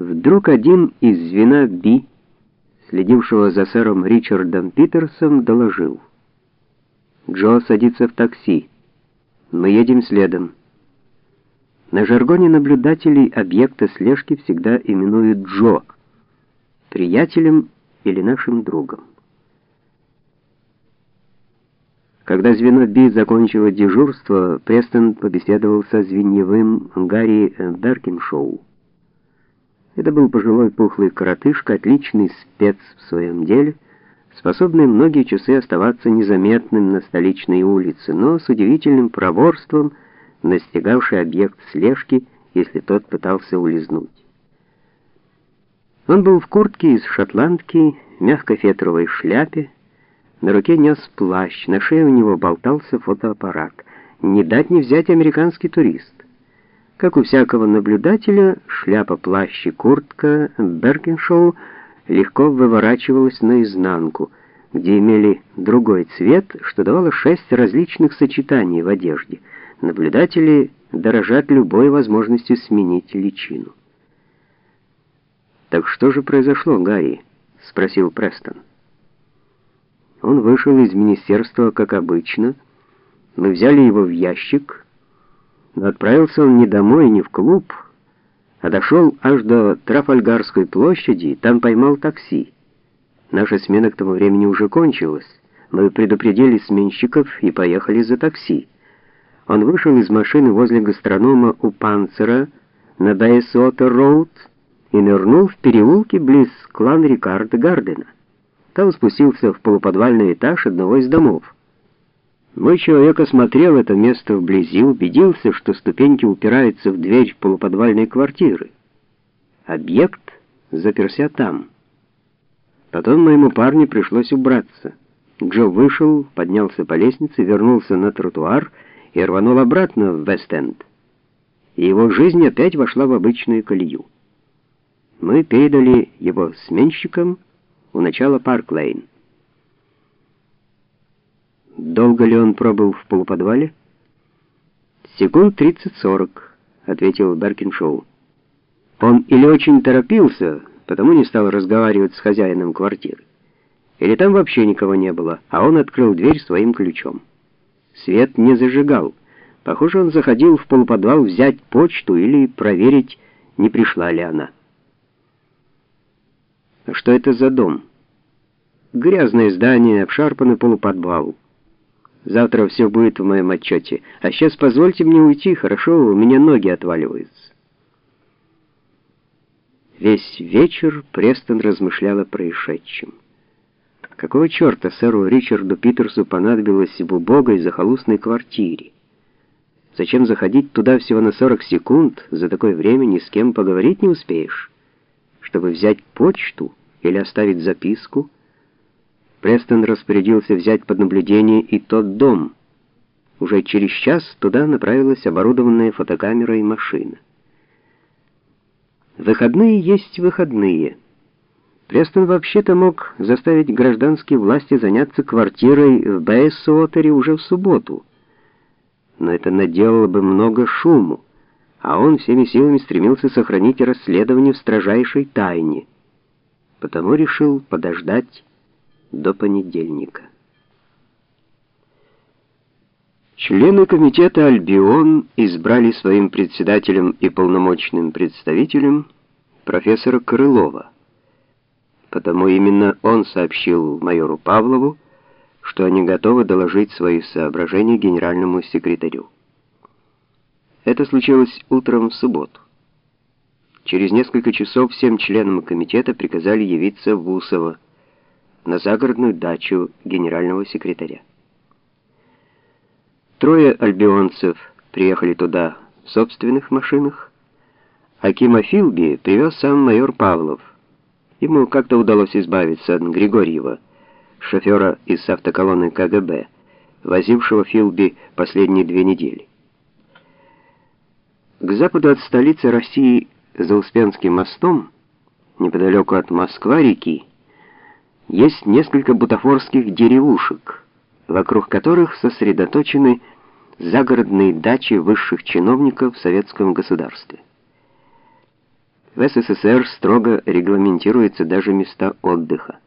Вдруг один из звена Би, следившего за сэром Ричардом Питерсом, доложил. Джо садится в такси. Мы едем следом. На жаргоне наблюдателей объекта слежки всегда именуют Джо, приятелем или нашим другом. Когда звено Би закончило дежурство, Престон побеседовал со звеньевым Гарри Беркиншоу. Это был пожилой пухлый коротышка, отличный спец в своем деле, способный многие часы оставаться незаметным на столичной улице, но с удивительным проворством настигавший объект слежки, если тот пытался улизнуть. Он был в куртке из шотландки, мягкой фетровой шляпе, на руке нес плащ, на шее у него болтался фотоаппарат. Не дать не взять американский турист. Как у всякого наблюдателя, шляпа, плащ и куртка Беркиншоу легко выворачивалась наизнанку, где имели другой цвет, что давало шесть различных сочетаний в одежде. Наблюдатели дорожат любой возможностью сменить личину. «Так что же произошло, Гарри?» — спросил Престон. Он вышел из министерства, как обычно. Мы взяли его в ящик, но отправился он не домой, не в клуб, а дошел аж до Трафальгарской площади, там поймал такси. Наша смена к тому времени уже кончилась. Мы предупредили сменщиков и поехали за такси. Он вышел из машины возле гастронома у Панцера на Бейсуотер-роуд и нырнул в переулке близ клан Рикард Гардена. Там спустился в полуподвальный этаж одного из домов. Мой человек осмотрел это место вблизи, убедился, что ступеньки упираются в дверь полуподвальной квартиры. Объект заперся там. Потом моему парню пришлось убраться. Джо вышел, поднялся по лестнице, вернулся на тротуар и рванул обратно в Вест-Энд. Его жизнь опять вошла в обычную колею. Мы передали его сменщикам, у начала Парк-Лейн. Долго ли он пробыл в полуподвале? Секунд 30-40, ответил Беркиншоу. Он или очень торопился, потому не стал разговаривать с хозяином квартиры, или там вообще никого не было, а он открыл дверь своим ключом. Свет не зажигал. Похоже, он заходил в полуподвал взять почту или проверить, не пришла ли она. Что это за дом? Грязное здание, обшарпанный полуподвал. Завтра все будет в моем отчете. А сейчас позвольте мне уйти, хорошо? У меня ноги отваливаются. Весь вечер Престон размышлял о происшедшем. Какого черта сэру Ричарду Питерсу понадобилось в убогой захолустной квартире? Зачем заходить туда всего на 40 секунд? За такое время ни с кем поговорить не успеешь. Чтобы взять почту или оставить записку, Престон распорядился взять под наблюдение и тот дом. Уже через час туда направилась оборудованная фотокамерой машина. Выходные есть выходные. Престон вообще-то мог заставить гражданские власти заняться квартирой в Бейсуотере уже в субботу. Но это наделало бы много шуму, а он всеми силами стремился сохранить расследование в строжайшей тайне потому решил подождать до понедельника. Члены комитета «Альбион» избрали своим председателем и полномочным представителем профессора Крылова. Потому именно он сообщил майору Павлову, что они готовы доложить свои соображения генеральному секретарю. Это случилось утром в субботу. Через несколько часов всем членам комитета приказали явиться в Усово на загородную дачу генерального секретаря. Трое альбионцев приехали туда в собственных машинах, а Кима Филби привез сам майор Павлов. Ему как-то удалось избавиться от Григорьева, шофера из автоколонны КГБ, возившего Филби последние две недели. К западу от столицы России за Успенским мостом, неподалеку от Москва-реки, есть несколько бутафорских деревушек, вокруг которых сосредоточены загородные дачи высших чиновников в советском государстве. В СССР строго регламентируются даже места отдыха.